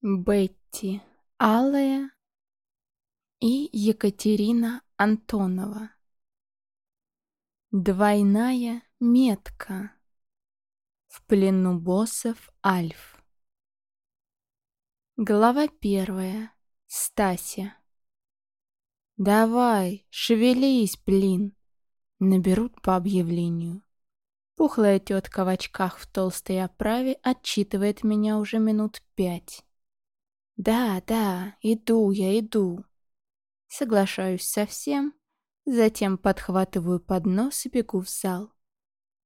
Бетти Алая и Екатерина Антонова. Двойная метка. В плену боссов Альф. Глава первая. Стася. «Давай, шевелись, блин!» Наберут по объявлению. Пухлая тетка в очках в толстой оправе отчитывает меня уже минут пять. «Да, да, иду я, иду». Соглашаюсь со всем, затем подхватываю поднос и бегу в зал.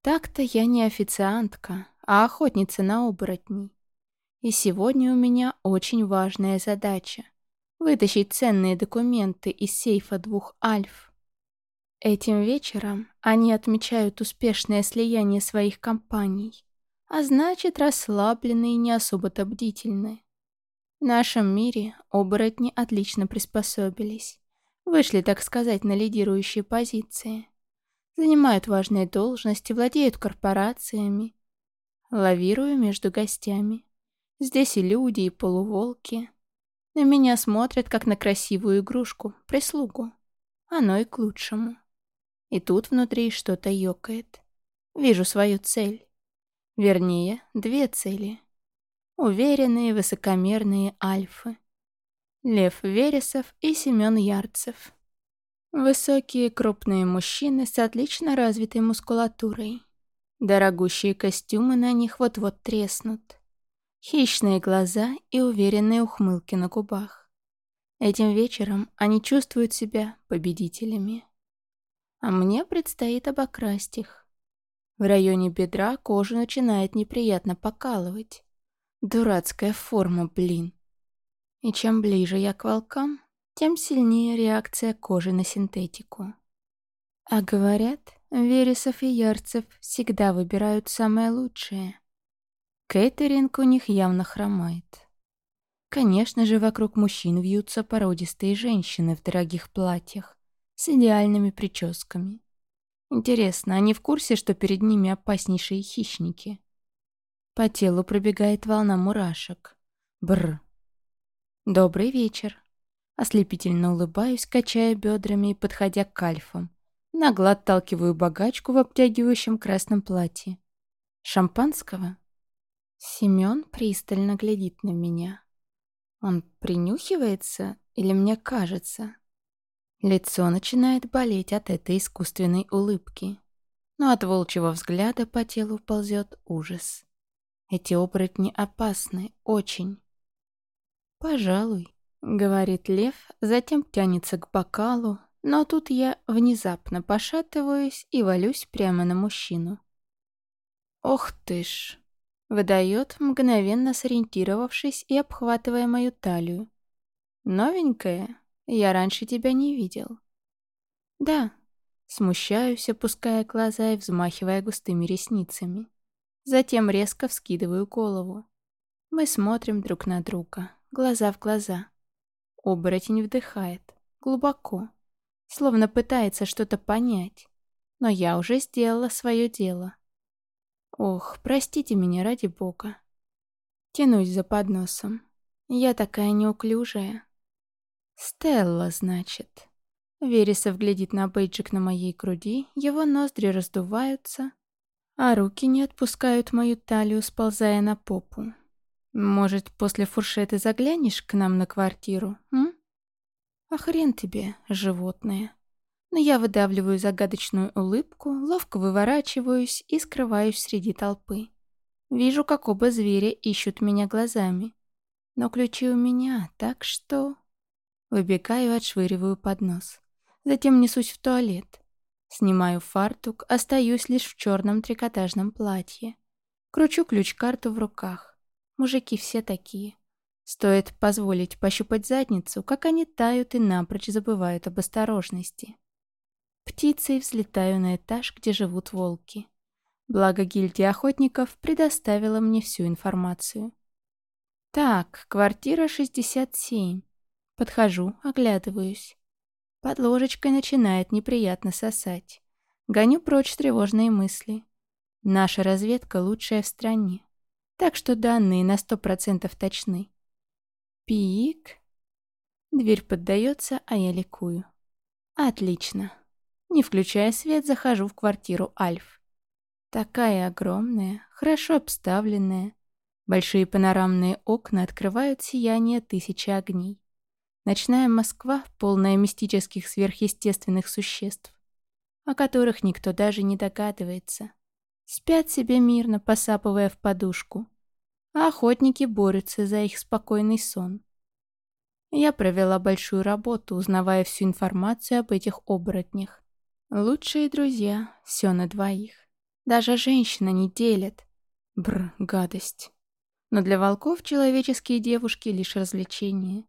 Так-то я не официантка, а охотница на оборотней. И сегодня у меня очень важная задача — вытащить ценные документы из сейфа двух альф. Этим вечером они отмечают успешное слияние своих компаний, а значит расслабленные и не особо-то бдительные. В нашем мире оборотни отлично приспособились. Вышли, так сказать, на лидирующие позиции. Занимают важные должности, владеют корпорациями. Лавирую между гостями. Здесь и люди, и полуволки. На меня смотрят, как на красивую игрушку, прислугу. Оно и к лучшему. И тут внутри что-то ёкает. Вижу свою цель. Вернее, две цели — уверенные высокомерные альфы. Лев Вересов и Семен Ярцев. Высокие крупные мужчины с отлично развитой мускулатурой. Дорогущие костюмы на них вот-вот треснут. Хищные глаза и уверенные ухмылки на губах. Этим вечером они чувствуют себя победителями. А мне предстоит обокрасть их. В районе бедра кожу начинает неприятно покалывать. Дурацкая форма, блин. И чем ближе я к волкам, тем сильнее реакция кожи на синтетику. А говорят, Вересов и Ярцев всегда выбирают самое лучшее. Кейтеринг у них явно хромает. Конечно же, вокруг мужчин вьются породистые женщины в дорогих платьях с идеальными прическами. Интересно, они в курсе, что перед ними опаснейшие хищники? По телу пробегает волна мурашек. Бр. Добрый вечер. Ослепительно улыбаюсь, качая бедрами и подходя к альфам. Нагло отталкиваю богачку в обтягивающем красном платье. Шампанского? Семён пристально глядит на меня. Он принюхивается или мне кажется? Лицо начинает болеть от этой искусственной улыбки. Но от волчьего взгляда по телу ползет ужас. Эти оборотни опасны, очень. «Пожалуй», — говорит лев, затем тянется к бокалу, но тут я внезапно пошатываюсь и валюсь прямо на мужчину. «Ох ты ж!» — выдает, мгновенно сориентировавшись и обхватывая мою талию. «Новенькая? Я раньше тебя не видел». «Да», — смущаюсь, опуская глаза и взмахивая густыми ресницами. Затем резко вскидываю голову. Мы смотрим друг на друга, глаза в глаза. Оборотень вдыхает, глубоко, словно пытается что-то понять. Но я уже сделала свое дело. Ох, простите меня ради бога. Тянусь за подносом. Я такая неуклюжая. Стелла, значит. Вересов глядит на бейджик на моей груди, его ноздри раздуваются, а руки не отпускают мою талию, сползая на попу. Может, после фуршеты заглянешь к нам на квартиру, м? А хрен тебе, животное. Но я выдавливаю загадочную улыбку, ловко выворачиваюсь и скрываюсь среди толпы. Вижу, как оба зверя ищут меня глазами. Но ключи у меня, так что... Выбегаю, отшвыриваю поднос. Затем несусь в туалет. Снимаю фартук, остаюсь лишь в черном трикотажном платье. Кручу ключ-карту в руках. Мужики все такие. Стоит позволить пощупать задницу, как они тают и напрочь забывают об осторожности. Птицей взлетаю на этаж, где живут волки. Благо гильдия охотников предоставила мне всю информацию. Так, квартира 67. Подхожу, оглядываюсь. Под ложечкой начинает неприятно сосать. Гоню прочь тревожные мысли. Наша разведка лучшая в стране. Так что данные на сто процентов точны. Пик. Дверь поддается, а я ликую. Отлично. Не включая свет, захожу в квартиру Альф. Такая огромная, хорошо обставленная. Большие панорамные окна открывают сияние тысячи огней. Ночная Москва, полная мистических сверхъестественных существ, о которых никто даже не догадывается. Спят себе мирно, посапывая в подушку, а охотники борются за их спокойный сон. Я провела большую работу, узнавая всю информацию об этих оборотнях. Лучшие друзья, все на двоих. Даже женщина не делят. Бр, гадость. Но для волков человеческие девушки лишь развлечение.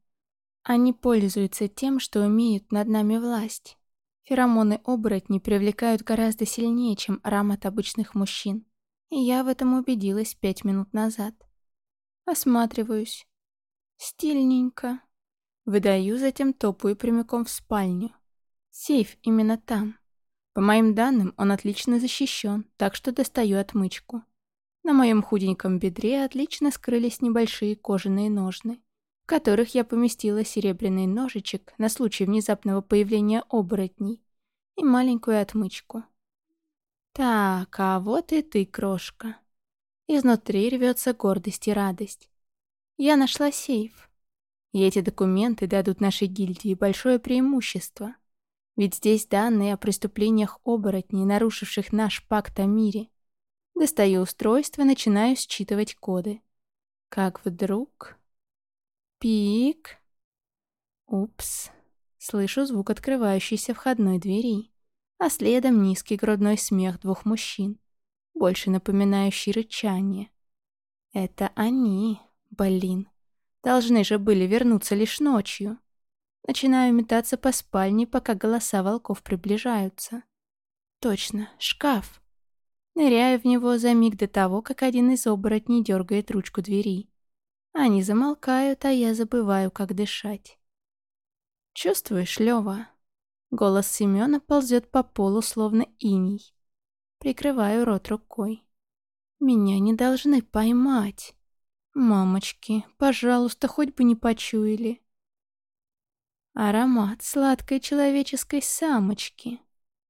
Они пользуются тем, что умеют над нами власть. Феромоны оборотней привлекают гораздо сильнее, чем аромат обычных мужчин. И я в этом убедилась пять минут назад. Осматриваюсь. Стильненько. Выдаю, затем топаю прямиком в спальню. Сейф именно там. По моим данным, он отлично защищен, так что достаю отмычку. На моем худеньком бедре отлично скрылись небольшие кожаные ножны в которых я поместила серебряный ножичек на случай внезапного появления оборотней и маленькую отмычку. Так, а вот и ты, крошка. Изнутри рвется гордость и радость. Я нашла сейф. И эти документы дадут нашей гильдии большое преимущество. Ведь здесь данные о преступлениях оборотней, нарушивших наш пакт о мире. Достаю устройство, начинаю считывать коды. Как вдруг... Пик. Упс. Слышу звук открывающейся входной двери, а следом низкий грудной смех двух мужчин, больше напоминающий рычание. Это они, блин. Должны же были вернуться лишь ночью. Начинаю метаться по спальне, пока голоса волков приближаются. Точно, шкаф. Ныряю в него за миг до того, как один из оборотней дергает ручку двери. Они замолкают, а я забываю, как дышать. «Чувствуешь, Лёва?» Голос Семёна ползет по полу, словно иней. Прикрываю рот рукой. «Меня не должны поймать. Мамочки, пожалуйста, хоть бы не почуяли». Аромат сладкой человеческой самочки.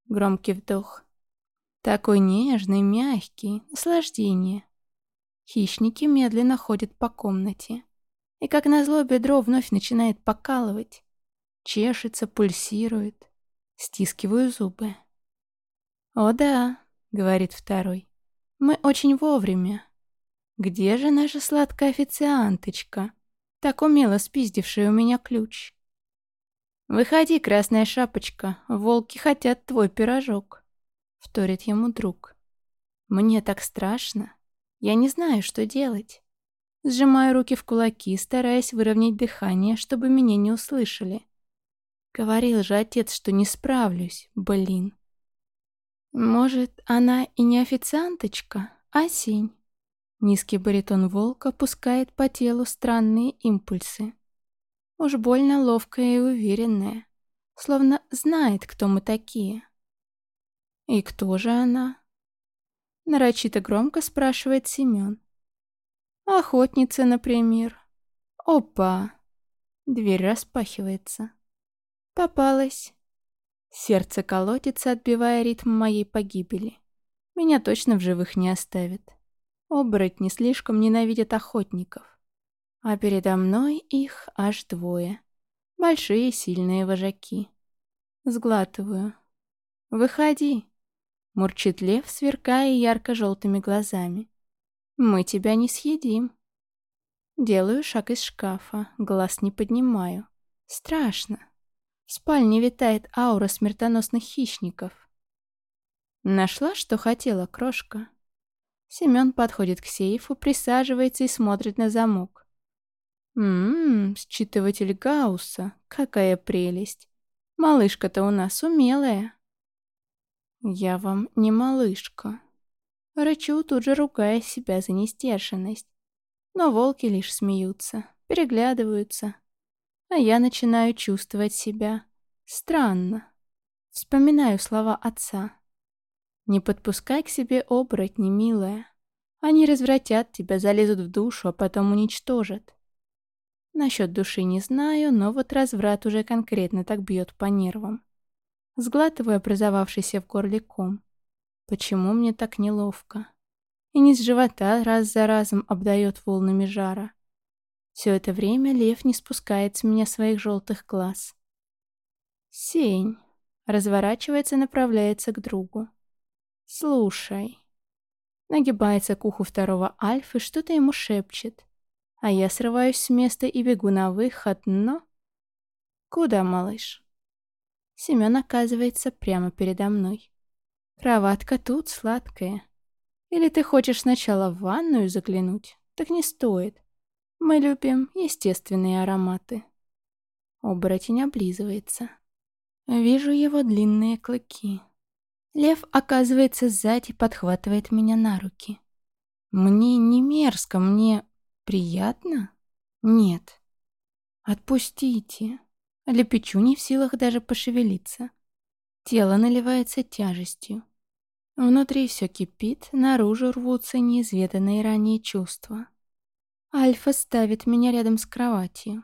Громкий вдох. Такой нежный, мягкий, наслаждение. Хищники медленно ходят по комнате. И как назло бедро вновь начинает покалывать. Чешется, пульсирует. Стискиваю зубы. «О да», — говорит второй, — «мы очень вовремя. Где же наша сладкая официанточка, так умело спиздившая у меня ключ?» «Выходи, красная шапочка, волки хотят твой пирожок», — вторит ему друг. «Мне так страшно. Я не знаю, что делать. Сжимаю руки в кулаки, стараясь выровнять дыхание, чтобы меня не услышали. Говорил же отец, что не справлюсь, блин. Может, она и не официанточка, а сень. Низкий баритон волка пускает по телу странные импульсы. Уж больно ловкая и уверенная, словно знает, кто мы такие. И кто же она? Нарочито громко спрашивает Семен. Охотница, например. Опа! Дверь распахивается. Попалась. Сердце колотится, отбивая ритм моей погибели. Меня точно в живых не оставят. Оборотни слишком ненавидят охотников. А передо мной их аж двое. Большие сильные вожаки. Сглатываю. «Выходи!» Мурчит лев, сверкая ярко-желтыми глазами. «Мы тебя не съедим». Делаю шаг из шкафа, глаз не поднимаю. Страшно. В спальне витает аура смертоносных хищников. Нашла, что хотела, крошка. Семен подходит к сейфу, присаживается и смотрит на замок. Ммм, считыватель Гаусса, какая прелесть. Малышка-то у нас умелая. «Я вам не малышка». Рычу, тут же ругая себя за нестерженность. Но волки лишь смеются, переглядываются. А я начинаю чувствовать себя странно. Вспоминаю слова отца. «Не подпускай к себе оборотни, милая. Они развратят тебя, залезут в душу, а потом уничтожат». Насчет души не знаю, но вот разврат уже конкретно так бьет по нервам. Сглатываю образовавшийся в горле ком. Почему мне так неловко? И с живота раз за разом обдает волнами жара. Все это время лев не спускает с меня своих желтых глаз. Сень. Разворачивается и направляется к другу. «Слушай». Нагибается к уху второго Альфы, что-то ему шепчет. А я срываюсь с места и бегу на выход, но... Куда, малыш? Семен оказывается прямо передо мной. Кроватка тут сладкая. Или ты хочешь сначала в ванную заглянуть? Так не стоит. Мы любим естественные ароматы. Оборотень облизывается. Вижу его длинные клыки. Лев оказывается сзади, подхватывает меня на руки. Мне не мерзко, мне Приятно? Нет. Отпустите. Лепечу не в силах даже пошевелиться. Тело наливается тяжестью. Внутри все кипит, наружу рвутся неизведанные ранее чувства. Альфа ставит меня рядом с кроватью.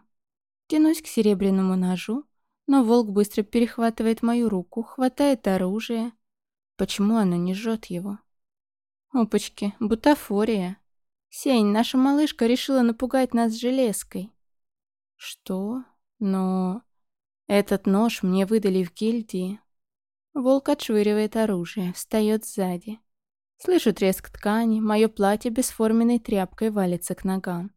Тянусь к серебряному ножу, но волк быстро перехватывает мою руку, хватает оружие. Почему оно не жжет его? Опачки, бутафория. Сень, наша малышка решила напугать нас железкой. Что? Но... Этот нож мне выдали в гильдии. Волк отшвыривает оружие, встает сзади. Слышу треск ткани, мое платье бесформенной тряпкой валится к ногам.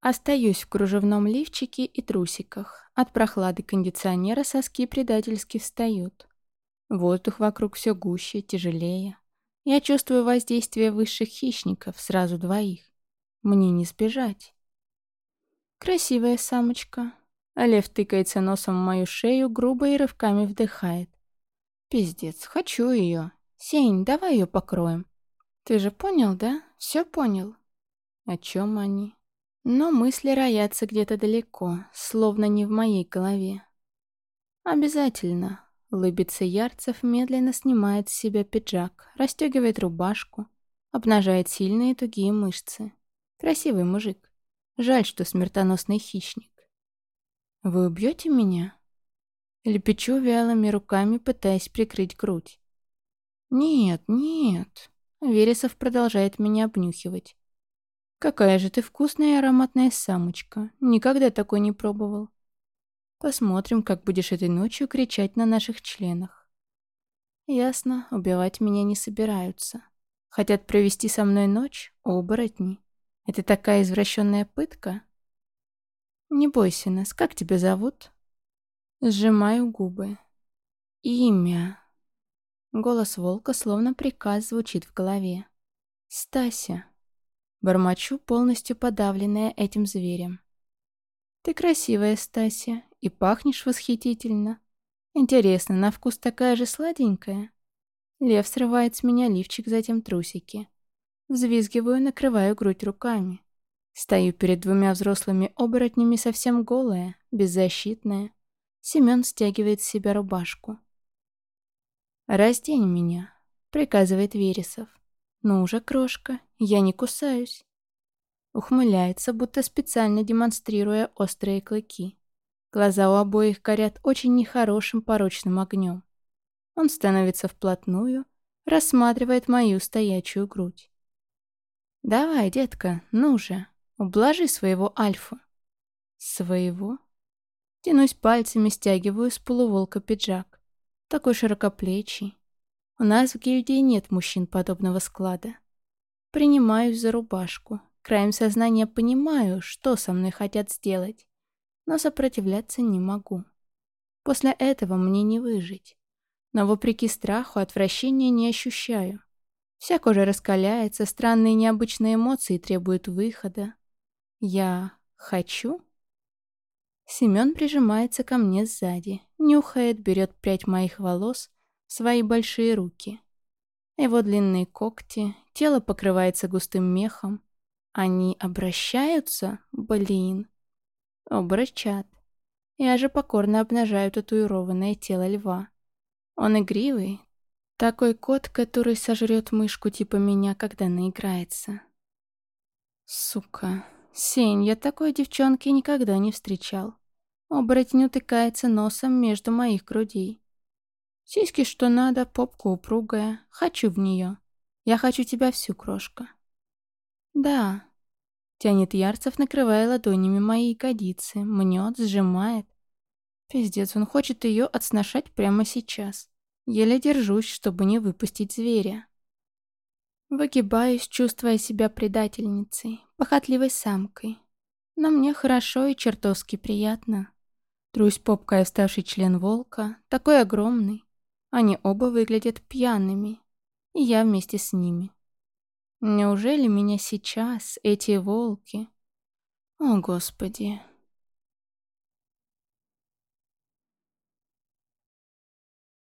Остаюсь в кружевном лифчике и трусиках. От прохлады кондиционера соски предательски встают. Воздух вокруг все гуще, тяжелее. Я чувствую воздействие высших хищников, сразу двоих. Мне не сбежать. Красивая самочка. Лев тыкается носом в мою шею, грубо и рывками вдыхает. Пиздец, хочу ее. Сень, давай ее покроем. Ты же понял, да? Все понял. О чем они? Но мысли роятся где-то далеко, словно не в моей голове. Обязательно. Лыбится Ярцев, медленно снимает с себя пиджак, расстегивает рубашку, обнажает сильные тугие мышцы. Красивый мужик. Жаль, что смертоносный хищник. «Вы убьете меня?» Лепечу вялыми руками, пытаясь прикрыть грудь. «Нет, нет», — Вересов продолжает меня обнюхивать. «Какая же ты вкусная и ароматная самочка. Никогда такой не пробовал. Посмотрим, как будешь этой ночью кричать на наших членах. Ясно, убивать меня не собираются. Хотят провести со мной ночь? Оборотни. Это такая извращенная пытка? Не бойся нас, как тебя зовут? Сжимаю губы. Имя. Голос волка словно приказ звучит в голове. Стася. Бормочу, полностью подавленная этим зверем. Ты красивая, Стася, и пахнешь восхитительно. Интересно, на вкус такая же сладенькая? Лев срывает с меня лифчик, затем трусики. Взвизгиваю, накрываю грудь руками. Стою перед двумя взрослыми оборотнями совсем голая, беззащитная. Семен стягивает с себя рубашку. «Раздень меня», — приказывает Вересов. «Ну уже, крошка, я не кусаюсь». Ухмыляется, будто специально демонстрируя острые клыки. Глаза у обоих горят очень нехорошим порочным огнем. Он становится вплотную, рассматривает мою стоячую грудь. «Давай, детка, ну же, ублажи своего альфа». «Своего?» Тянусь пальцами, стягиваю с полуволка пиджак. Такой широкоплечий. У нас в гильдии нет мужчин подобного склада. Принимаюсь за рубашку. Краем сознания понимаю, что со мной хотят сделать но сопротивляться не могу. После этого мне не выжить. Но вопреки страху отвращения не ощущаю. Вся кожа раскаляется, странные необычные эмоции требуют выхода. Я хочу? Семен прижимается ко мне сзади, нюхает, берет прядь моих волос в свои большие руки. Его длинные когти, тело покрывается густым мехом. Они обращаются? Блин. Обрачат. Я же покорно обнажаю татуированное тело льва. Он игривый. Такой кот, который сожрет мышку типа меня, когда наиграется. Сука. Сень, я такой девчонки никогда не встречал. Оборотень утыкается носом между моих грудей. Сиськи что надо, попка упругая. Хочу в нее. Я хочу тебя всю, крошка. Да. Тянет Ярцев, накрывая ладонями мои ягодицы, мнет, сжимает. Пиздец, он хочет ее отсношать прямо сейчас. Еле держусь, чтобы не выпустить зверя. Выгибаюсь, чувствуя себя предательницей, похотливой самкой. Но мне хорошо и чертовски приятно. Трусь попкой оставший член волка, такой огромный. Они оба выглядят пьяными, и я вместе с ними. Неужели меня сейчас эти волки... О, Господи,